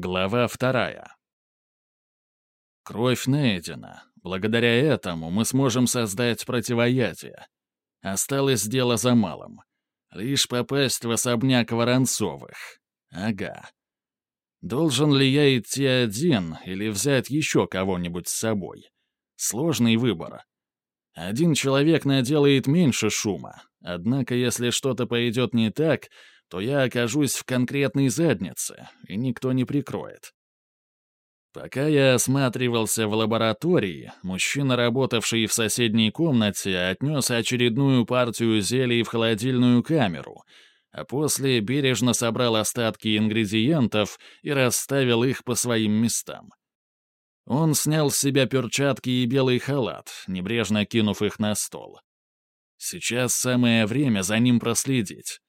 Глава вторая. Кровь найдена. Благодаря этому мы сможем создать противоядие. Осталось дело за малым. Лишь попасть в особняк Воронцовых. Ага. Должен ли я идти один или взять еще кого-нибудь с собой? Сложный выбор. Один человек наделает меньше шума, однако если что-то пойдет не так, то я окажусь в конкретной заднице, и никто не прикроет. Пока я осматривался в лаборатории, мужчина, работавший в соседней комнате, отнес очередную партию зелий в холодильную камеру, а после бережно собрал остатки ингредиентов и расставил их по своим местам. Он снял с себя перчатки и белый халат, небрежно кинув их на стол. Сейчас самое время за ним проследить.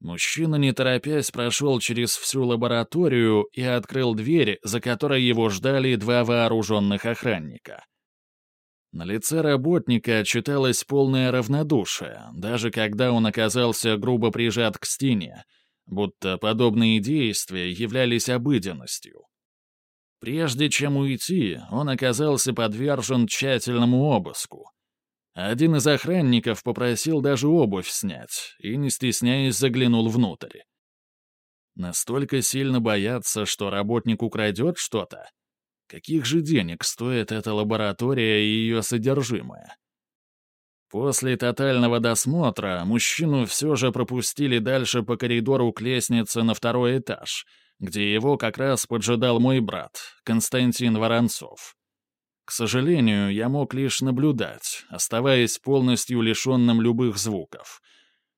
Мужчина, не торопясь, прошел через всю лабораторию и открыл дверь, за которой его ждали два вооруженных охранника. На лице работника читалось полное равнодушие, даже когда он оказался грубо прижат к стене, будто подобные действия являлись обыденностью. Прежде чем уйти, он оказался подвержен тщательному обыску — один из охранников попросил даже обувь снять и, не стесняясь, заглянул внутрь. Настолько сильно боятся, что работник украдет что-то? Каких же денег стоит эта лаборатория и ее содержимое? После тотального досмотра мужчину все же пропустили дальше по коридору к лестнице на второй этаж, где его как раз поджидал мой брат, Константин Воронцов. К сожалению, я мог лишь наблюдать, оставаясь полностью лишенным любых звуков.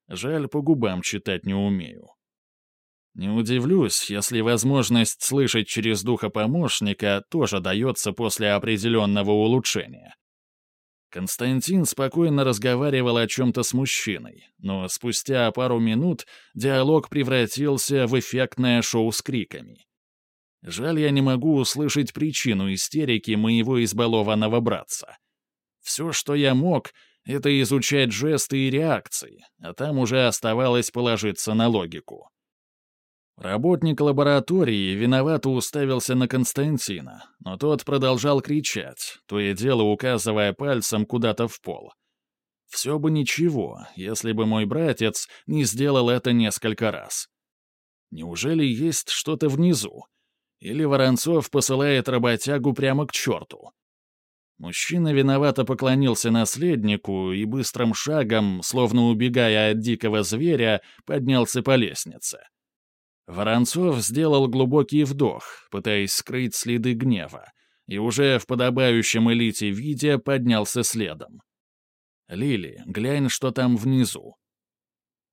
Жаль, по губам читать не умею. Не удивлюсь, если возможность слышать через духа помощника тоже дается после определенного улучшения. Константин спокойно разговаривал о чем-то с мужчиной, но спустя пару минут диалог превратился в эффектное шоу с криками. Жаль, я не могу услышать причину истерики моего избалованного братца. Все, что я мог, это изучать жесты и реакции, а там уже оставалось положиться на логику. Работник лаборатории виновато уставился на Константина, но тот продолжал кричать, то и дело указывая пальцем куда-то в пол. Все бы ничего, если бы мой братец не сделал это несколько раз. Неужели есть что-то внизу? Или Воронцов посылает работягу прямо к черту. Мужчина виновато поклонился наследнику и быстрым шагом, словно убегая от дикого зверя, поднялся по лестнице. Воронцов сделал глубокий вдох, пытаясь скрыть следы гнева, и уже в подобающем элите виде поднялся следом. «Лили, глянь, что там внизу»,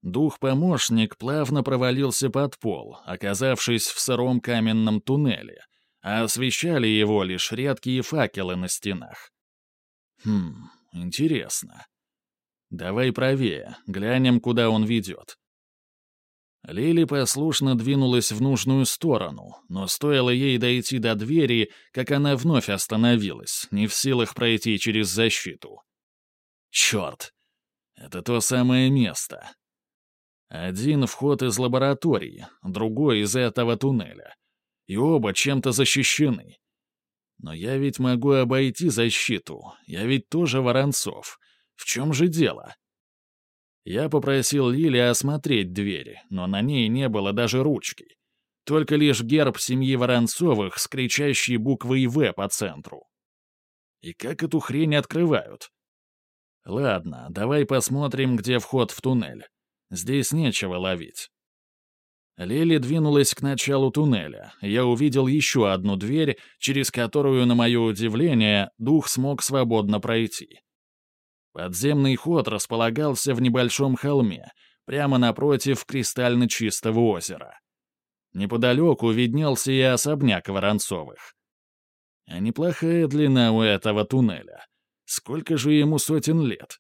Дух-помощник плавно провалился под пол, оказавшись в сыром каменном туннеле, а освещали его лишь редкие факелы на стенах. Хм, интересно. Давай правее, глянем, куда он ведет. Лили послушно двинулась в нужную сторону, но стоило ей дойти до двери, как она вновь остановилась, не в силах пройти через защиту. Черт! Это то самое место. Один вход из лаборатории, другой из этого туннеля. И оба чем-то защищены. Но я ведь могу обойти защиту. Я ведь тоже Воронцов. В чем же дело? Я попросил Лили осмотреть двери, но на ней не было даже ручки. Только лишь герб семьи Воронцовых с кричащей буквой «В» по центру. И как эту хрень открывают? Ладно, давай посмотрим, где вход в туннель. Здесь нечего ловить. Лили двинулась к началу туннеля. Я увидел еще одну дверь, через которую, на мое удивление, дух смог свободно пройти. Подземный ход располагался в небольшом холме, прямо напротив кристально чистого озера. Неподалеку виднелся и особняк Воронцовых. Неплохая длина у этого туннеля. Сколько же ему сотен лет?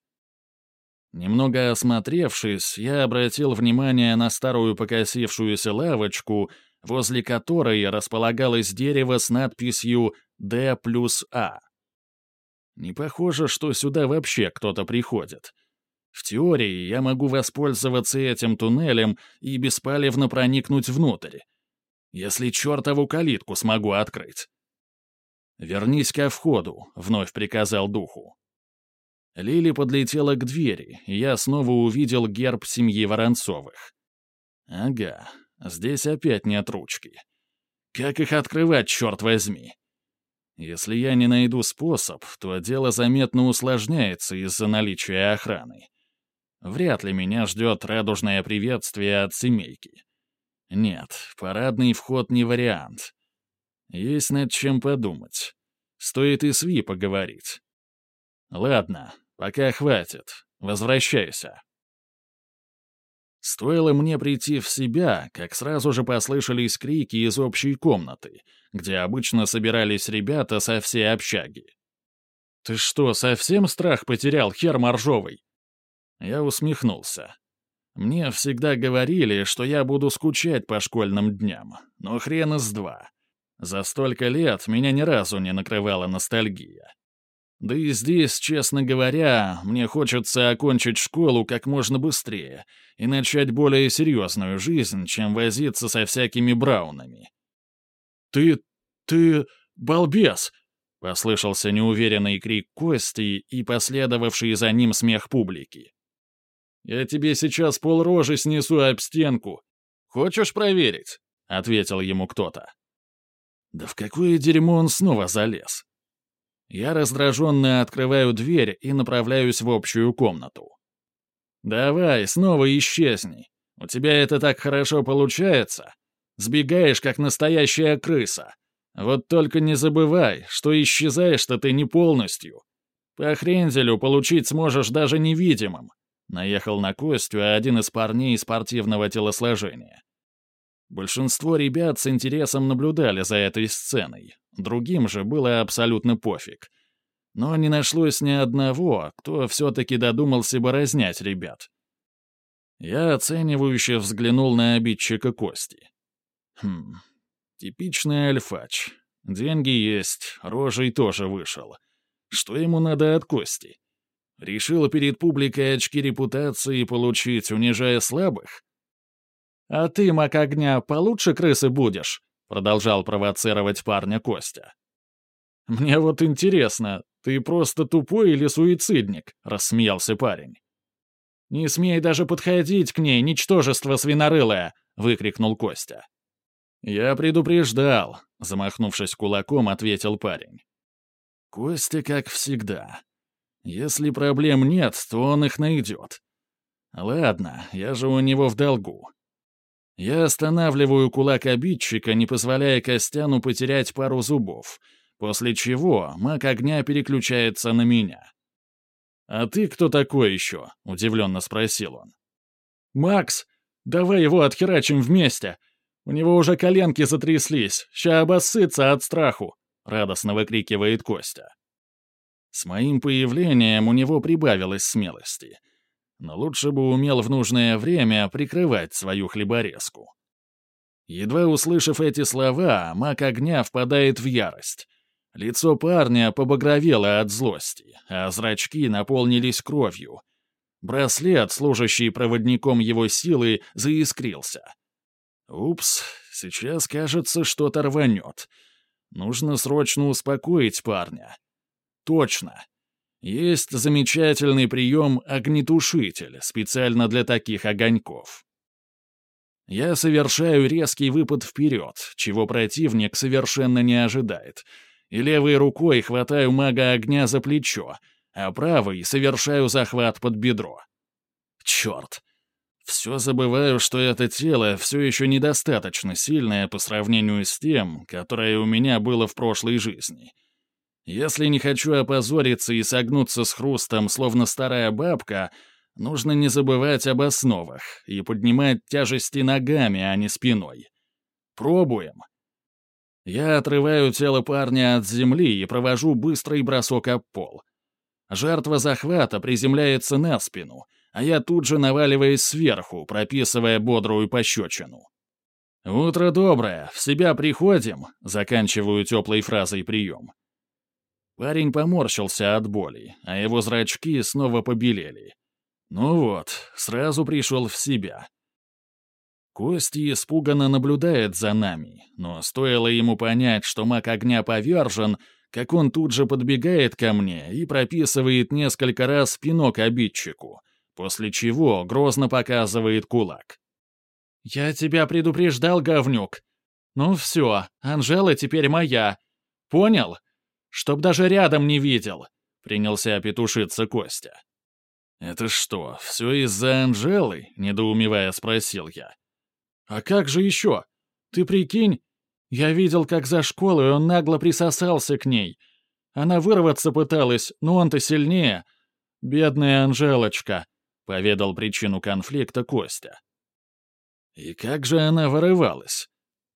Немного осмотревшись, я обратил внимание на старую покосившуюся лавочку, возле которой располагалось дерево с надписью «Д плюс А». Не похоже, что сюда вообще кто-то приходит. В теории я могу воспользоваться этим туннелем и беспалевно проникнуть внутрь. Если чертову калитку смогу открыть. «Вернись ко входу», — вновь приказал духу. Лили подлетела к двери, и я снова увидел герб семьи Воронцовых. Ага, здесь опять нет ручки. Как их открывать, черт возьми? Если я не найду способ, то дело заметно усложняется из-за наличия охраны. Вряд ли меня ждет радужное приветствие от семейки. Нет, парадный вход не вариант. Есть над чем подумать. Стоит и с Ви поговорить. Ладно, пока хватит. Возвращайся. Стоило мне прийти в себя, как сразу же послышались крики из общей комнаты, где обычно собирались ребята со всей общаги. «Ты что, совсем страх потерял, хер моржовый?» Я усмехнулся. Мне всегда говорили, что я буду скучать по школьным дням, но хрен из два. За столько лет меня ни разу не накрывала ностальгия. Да и здесь, честно говоря, мне хочется окончить школу как можно быстрее и начать более серьезную жизнь, чем возиться со всякими браунами. «Ты... ты... балбес!» — послышался неуверенный крик Кости и последовавший за ним смех публики. «Я тебе сейчас полрожи снесу об стенку. Хочешь проверить?» — ответил ему кто-то. «Да в какое дерьмо он снова залез?» Я раздраженно открываю дверь и направляюсь в общую комнату. «Давай, снова исчезни. У тебя это так хорошо получается. Сбегаешь, как настоящая крыса. Вот только не забывай, что исчезаешь-то ты не полностью. По хрензелю получить сможешь даже невидимым». Наехал на Костю один из парней спортивного телосложения. Большинство ребят с интересом наблюдали за этой сценой, Другим же было абсолютно пофиг. Но не нашлось ни одного, кто все-таки додумался бы разнять ребят. Я оценивающе взглянул на обидчика Кости. Хм, типичный альфач. Деньги есть, рожей тоже вышел. Что ему надо от Кости? Решил перед публикой очки репутации получить, унижая слабых? «А ты, маг огня, получше крысы будешь?» Продолжал провоцировать парня Костя. «Мне вот интересно, ты просто тупой или суицидник?» — рассмеялся парень. «Не смей даже подходить к ней, ничтожество свинорылое!» — выкрикнул Костя. «Я предупреждал», — замахнувшись кулаком, ответил парень. «Костя, как всегда. Если проблем нет, то он их найдет. Ладно, я же у него в долгу. Я останавливаю кулак обидчика, не позволяя Костяну потерять пару зубов, после чего маг огня переключается на меня. «А ты кто такой еще?» — удивленно спросил он. «Макс, давай его отхерачим вместе. У него уже коленки затряслись, ща обоссытся от страху», — радостно выкрикивает Костя. С моим появлением у него прибавилось смелости — но лучше бы умел в нужное время прикрывать свою хлеборезку. Едва услышав эти слова, маг огня впадает в ярость. Лицо парня побагровело от злости, а зрачки наполнились кровью. Браслет, служащий проводником его силы, заискрился. «Упс, сейчас, кажется, что-то рванет. Нужно срочно успокоить парня». «Точно. Есть замечательный прием огнетушитель, специально для таких огоньков. Я совершаю резкий выпад вперед, чего противник совершенно не ожидает, и левой рукой хватаю мага огня за плечо, а правой совершаю захват под бедро. Черт! Все забываю, что это тело все еще недостаточно сильное по сравнению с тем, которое у меня было в прошлой жизни — если не хочу опозориться и согнуться с хрустом, словно старая бабка, нужно не забывать об основах и поднимать тяжести ногами, а не спиной. Пробуем. Я отрываю тело парня от земли и провожу быстрый бросок об пол. Жертва захвата приземляется на спину, а я тут же наваливаюсь сверху, прописывая бодрую пощечину. «Утро доброе, в себя приходим», — заканчиваю теплой фразой прием. Парень поморщился от боли, а его зрачки снова побелели. Ну вот, сразу пришел в себя. Кости испуганно наблюдает за нами, но стоило ему понять, что маг огня повержен, как он тут же подбегает ко мне и прописывает несколько раз пинок обидчику, после чего грозно показывает кулак. «Я тебя предупреждал, говнюк. Ну все, Анжела теперь моя. Понял? Чтоб даже рядом не видел», — принялся петушиться Костя. «Это что, все из-за Анжелы?» — недоумевая спросил я. «А как же еще? Ты прикинь, я видел, как за школой он нагло присосался к ней. Она вырваться пыталась, но он-то сильнее. Бедная Анжелочка», — поведал причину конфликта Костя. «И как же она вырывалась?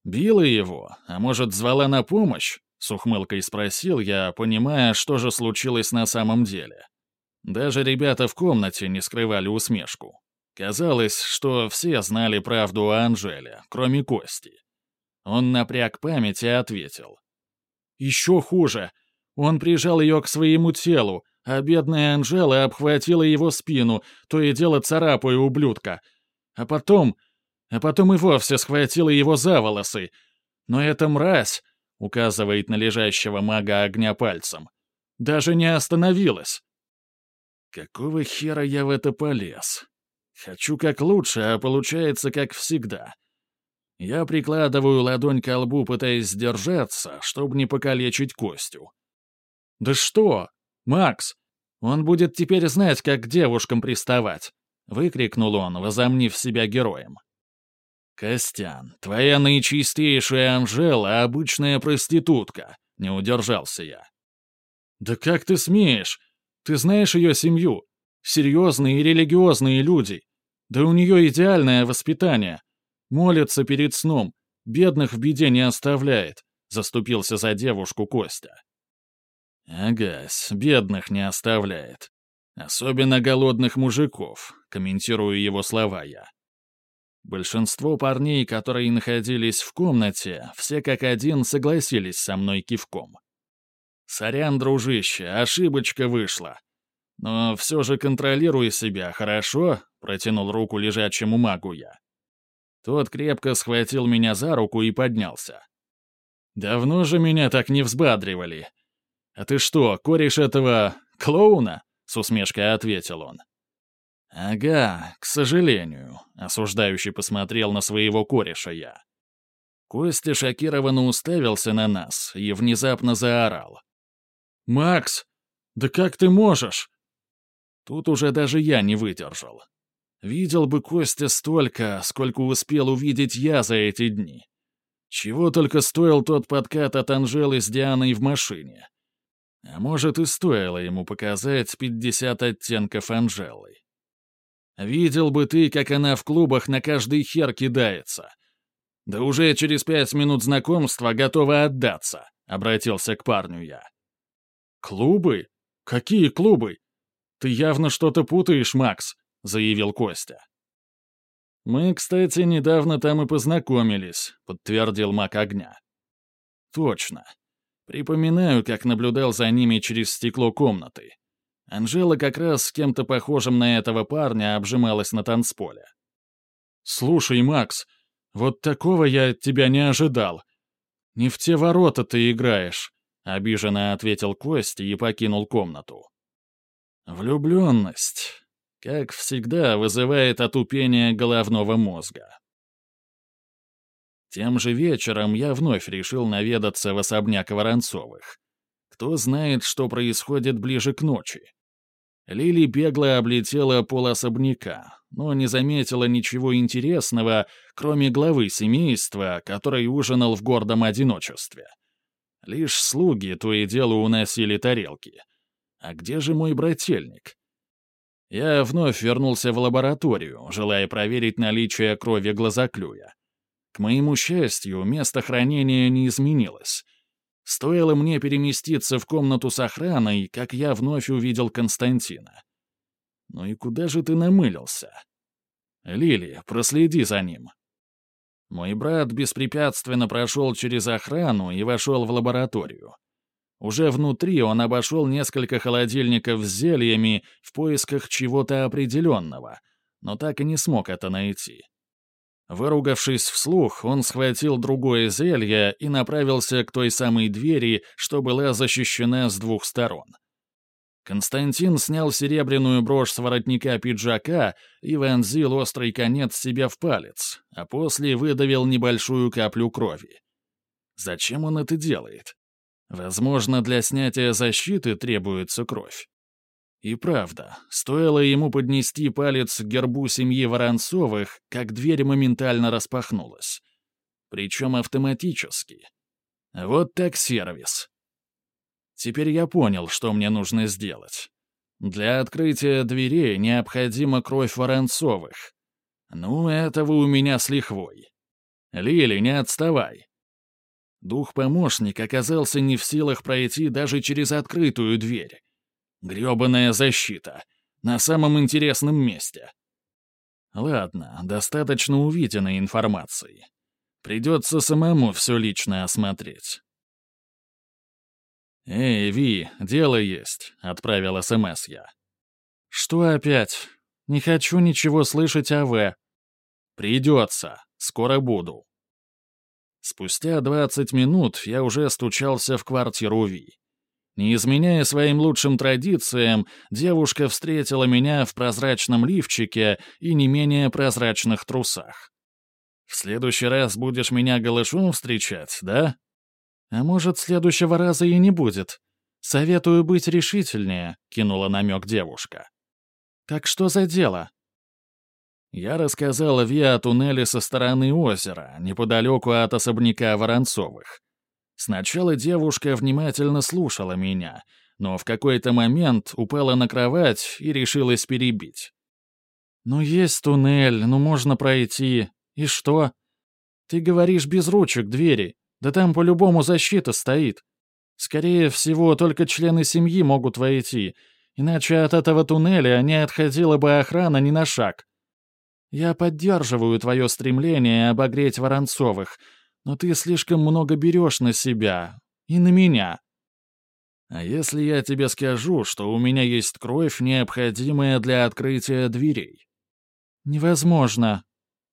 Била его, а может, звала на помощь?» — с ухмылкой спросил я, понимая, что же случилось на самом деле. Даже ребята в комнате не скрывали усмешку. Казалось, что все знали правду о Анжеле, кроме Кости. Он напряг память и ответил. «Еще хуже. Он прижал ее к своему телу, а бедная Анжела обхватила его спину, то и дело царапая ублюдка. А потом... А потом и вовсе схватила его за волосы. Но эта мразь, — указывает на лежащего мага огня пальцем, — даже не остановилась. Какого хера я в это полез? Хочу как лучше, а получается как всегда. Я прикладываю ладонь к лбу, пытаясь сдержаться, чтобы не покалечить Костю. «Да что? Макс! Он будет теперь знать, как к девушкам приставать!» — выкрикнул он, возомнив себя героем. «Костян, твоя наичистейшая Анжела — обычная проститутка», — не удержался я. «Да как ты смеешь? Ты знаешь ее семью? Серьезные и религиозные люди. Да у нее идеальное воспитание. Молится перед сном, бедных в беде не оставляет», — заступился за девушку Костя. «Агась, бедных не оставляет. Особенно голодных мужиков», — комментирую его слова я. Большинство парней, которые находились в комнате, все как один согласились со мной кивком. «Сорян, дружище, ошибочка вышла. Но все же контролируй себя, хорошо?» — протянул руку лежачему магу я. Тот крепко схватил меня за руку и поднялся. «Давно же меня так не взбадривали. А ты что, кореш этого... клоуна?» — с усмешкой ответил он. «Ага, к сожалению», — осуждающий посмотрел на своего кореша я. Костя шокированно уставился на нас и внезапно заорал. «Макс, да как ты можешь?» Тут уже даже я не выдержал. Видел бы Костя столько, сколько успел увидеть я за эти дни. Чего только стоил тот подкат от Анжелы с Дианой в машине. А может, и стоило ему показать 50 оттенков Анжелы. Видел бы ты, как она в клубах на каждый хер кидается. Да уже через пять минут знакомства готова отдаться, — обратился к парню я. «Клубы? Какие клубы? Ты явно что-то путаешь, Макс», — заявил Костя. «Мы, кстати, недавно там и познакомились», — подтвердил маг огня. «Точно. Припоминаю, как наблюдал за ними через стекло комнаты. Анжела как раз с кем-то похожим на этого парня обжималась на танцполе. «Слушай, Макс, вот такого я от тебя не ожидал. Не в те ворота ты играешь. — обиженно ответил Костя и покинул комнату. «Влюбленность, как всегда, вызывает отупение головного мозга». Тем же вечером я вновь решил наведаться в особняк Воронцовых. Кто знает, что происходит ближе к ночи. Лили бегло облетела пол особняка, но не заметила ничего интересного, кроме главы семейства, который ужинал в гордом одиночестве — Лишь слуги то и дело уносили тарелки. А где же мой брательник? Я вновь вернулся в лабораторию, желая проверить наличие крови глазоклюя. К моему счастью, место хранения не изменилось. Стоило мне переместиться в комнату с охраной, как я вновь увидел Константина. «Ну и куда же ты намылился?» «Лили, проследи за ним», мой брат беспрепятственно прошел через охрану и вошел в лабораторию. Уже внутри он обошел несколько холодильников с зельями в поисках чего-то определенного, но так и не смог это найти. Выругавшись вслух, он схватил другое зелье и направился к той самой двери, что была защищена с двух сторон. Константин снял серебряную брошь с воротника пиджака и вонзил острый конец себе в палец, а после выдавил небольшую каплю крови. Зачем он это делает? Возможно, для снятия защиты требуется кровь. И правда, стоило ему поднести палец к гербу семьи Воронцовых, как дверь моментально распахнулась. Причем автоматически. Вот так сервис. Теперь я понял, что мне нужно сделать. Для открытия дверей необходима кровь Воронцовых. Ну, этого у меня с лихвой. Лили, не отставай. Дух-помощник оказался не в силах пройти даже через открытую дверь. Грёбаная защита. На самом интересном месте. Ладно, достаточно увиденной информации. Придется самому все лично осмотреть. «Эй, Ви, дело есть», — отправил СМС я. «Что опять? Не хочу ничего слышать о В». «Придется. Скоро буду». Спустя 20 минут я уже стучался в квартиру Ви. Не изменяя своим лучшим традициям, девушка встретила меня в прозрачном лифчике и не менее прозрачных трусах. «В следующий раз будешь меня голышом встречать, да?» «А может, следующего раза и не будет. Советую быть решительнее», — кинула намек девушка. «Так что за дело?» Я рассказал Ви о туннеле со стороны озера, неподалеку от особняка Воронцовых. Сначала девушка внимательно слушала меня, но в какой-то момент упала на кровать и решилась перебить. «Ну есть туннель, ну можно пройти. И что? Ты говоришь без ручек двери. Да там по-любому защита стоит. Скорее всего, только члены семьи могут войти, иначе от этого туннеля не отходила бы охрана ни на шаг. Я поддерживаю твое стремление обогреть Воронцовых, но ты слишком много берешь на себя и на меня. А если я тебе скажу, что у меня есть кровь, необходимая для открытия дверей? Невозможно.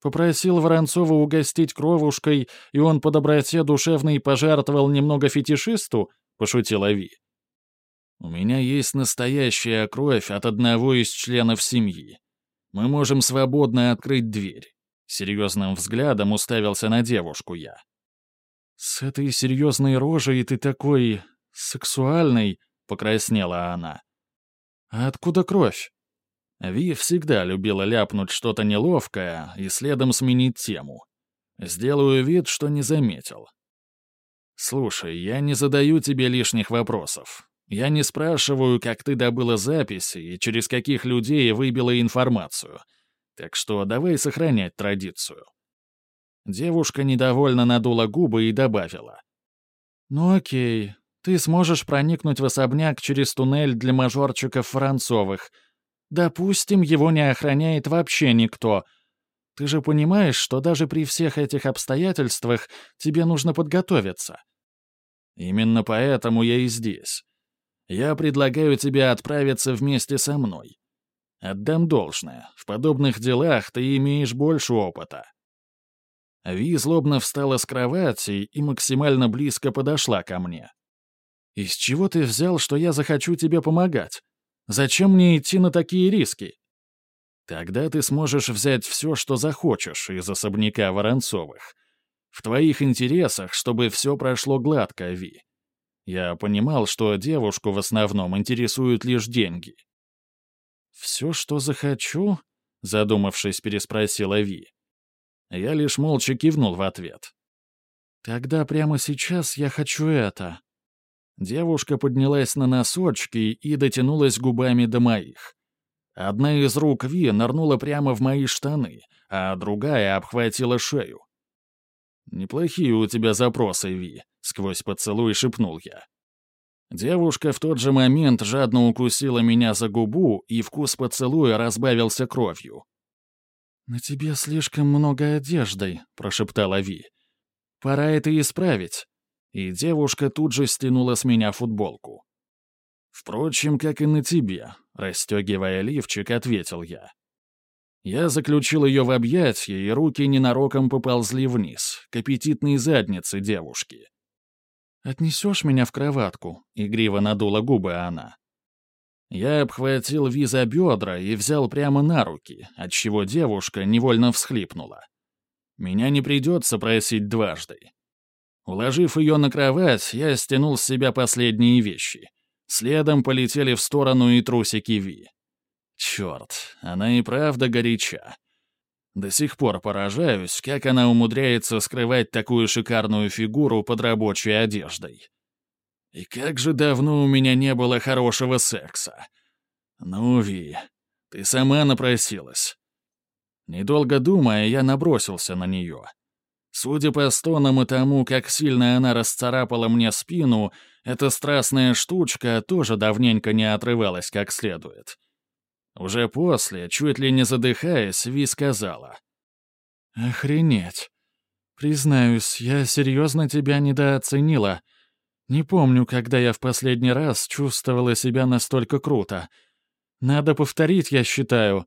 Попросил Воронцова угостить кровушкой, и он по доброте душевной пожертвовал немного фетишисту, пошутила Ви. У меня есть настоящая кровь от одного из членов семьи. Мы можем свободно открыть дверь. Серьезным взглядом уставился на девушку я. «С этой серьезной рожей ты такой... сексуальный», — покраснела она. «А откуда кровь?» Ви всегда любила ляпнуть что-то неловкое и следом сменить тему. Сделаю вид, что не заметил. «Слушай, я не задаю тебе лишних вопросов. Я не спрашиваю, как ты добыла записи и через каких людей выбила информацию. Так что давай сохранять традицию». Девушка недовольно надула губы и добавила. «Ну окей, ты сможешь проникнуть в особняк через туннель для мажорчиков Францовых, Допустим, его не охраняет вообще никто. Ты же понимаешь, что даже при всех этих обстоятельствах тебе нужно подготовиться. Именно поэтому я и здесь. Я предлагаю тебе отправиться вместе со мной. Отдам должное. В подобных делах ты имеешь больше опыта. Ви злобно встала с кровати и максимально близко подошла ко мне. «Из чего ты взял, что я захочу тебе помогать? Зачем мне идти на такие риски? Тогда ты сможешь взять все, что захочешь из особняка Воронцовых. В твоих интересах, чтобы все прошло гладко, Ви. Я понимал, что девушку в основном интересуют лишь деньги. «Все, что захочу?» — задумавшись, переспросила Ви. Я лишь молча кивнул в ответ. «Тогда прямо сейчас я хочу это». Девушка поднялась на носочки и дотянулась губами до моих. Одна из рук Ви нырнула прямо в мои штаны, а другая обхватила шею. «Неплохие у тебя запросы, Ви», — сквозь поцелуй шепнул я. Девушка в тот же момент жадно укусила меня за губу, и вкус поцелуя разбавился кровью. «На тебе слишком много одежды», — прошептала Ви. «Пора это исправить и девушка тут же стянула с меня футболку. «Впрочем, как и на тебе», — расстегивая лифчик, ответил я. Я заключил ее в объятья, и руки ненароком поползли вниз, к аппетитной заднице девушки. «Отнесешь меня в кроватку?» — игриво надула губы она. Я обхватил Ви за бедра и взял прямо на руки, отчего девушка невольно всхлипнула. Меня не придется просить дважды. Уложив ее на кровать, я стянул с себя последние вещи. Следом полетели в сторону и трусики Ви. Черт, она и правда горяча. До сих пор поражаюсь, как она умудряется скрывать такую шикарную фигуру под рабочей одеждой. И как же давно у меня не было хорошего секса. Ну, Ви, ты сама напросилась. Недолго думая, я набросился на нее. Судя по стонам и тому, как сильно она расцарапала мне спину, эта страстная штучка тоже давненько не отрывалась как следует. Уже после, чуть ли не задыхаясь, Ви сказала. «Охренеть. Признаюсь, я серьезно тебя недооценила. Не помню, когда я в последний раз чувствовала себя настолько круто. Надо повторить, я считаю».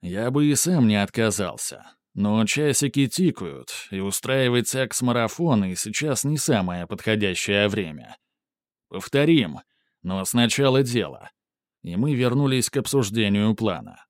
Я бы и сам не отказался. Но часики тикают, и устраивать секс-марафоны сейчас не самое подходящее время. Повторим, но сначала дело. И мы вернулись к обсуждению плана.